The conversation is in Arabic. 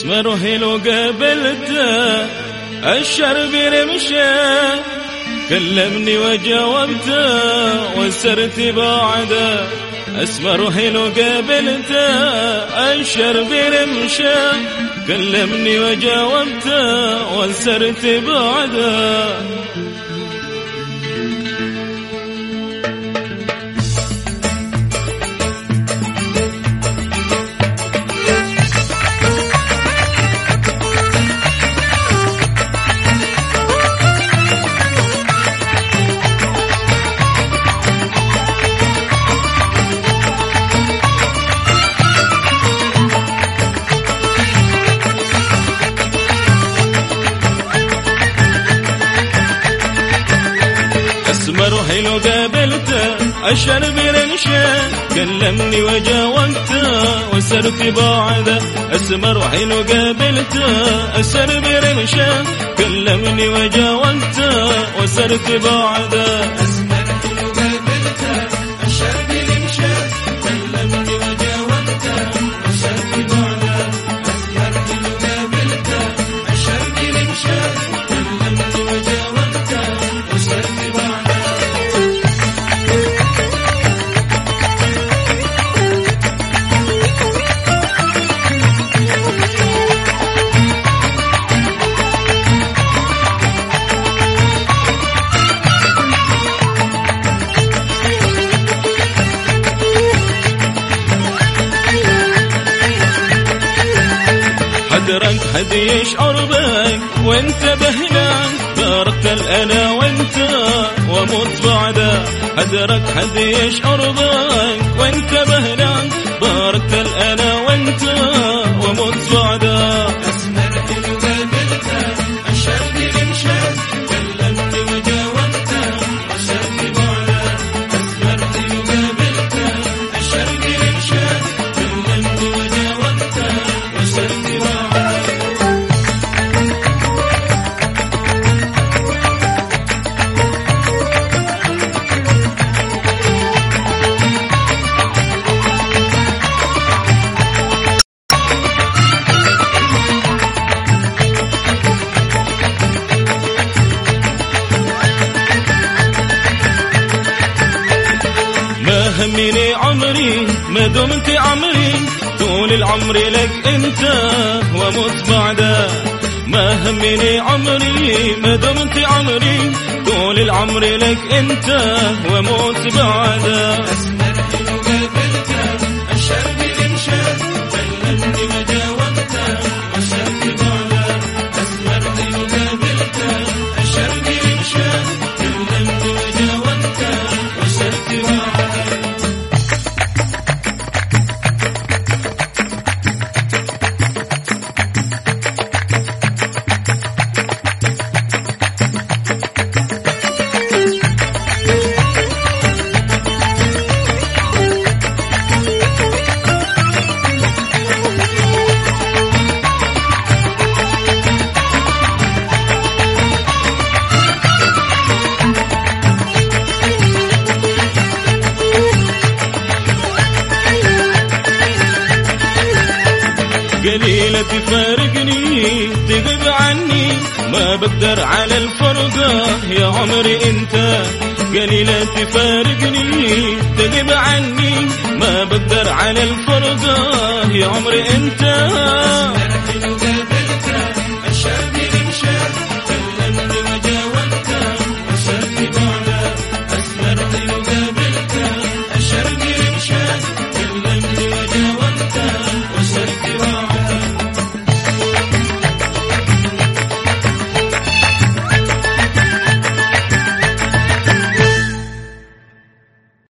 اسمر وهلو قابلته الشرب رمشه كلمني وجاوبته وسرت بعده اسمر وحلو قابلته الشرب رمشه كلمني وجاوبته وسرت بعده اسمر وحلو قابلته اشر برنشه كلمني وجاوبته وسرت بعده أسمر وحلو قابلته اشر برنشه كلمني وجاوبته وسرت بعده حدرك حد يشعر بك وانت بهناك باركت الأنا وانت ومت بعده حدرك حد يشعر بك وانت بهناك باركت الأنا وانت ما همني عمري ما دمت عمري طول العمر لك انت ومت بعده ما همني عمري ما دمت عمري طول العمر لك انت وموت بعده ما بقدر على الفرقة يا عمري انت قليلة تفارقني تغيب عني. ما بقدر على الفرقة يا عمري انت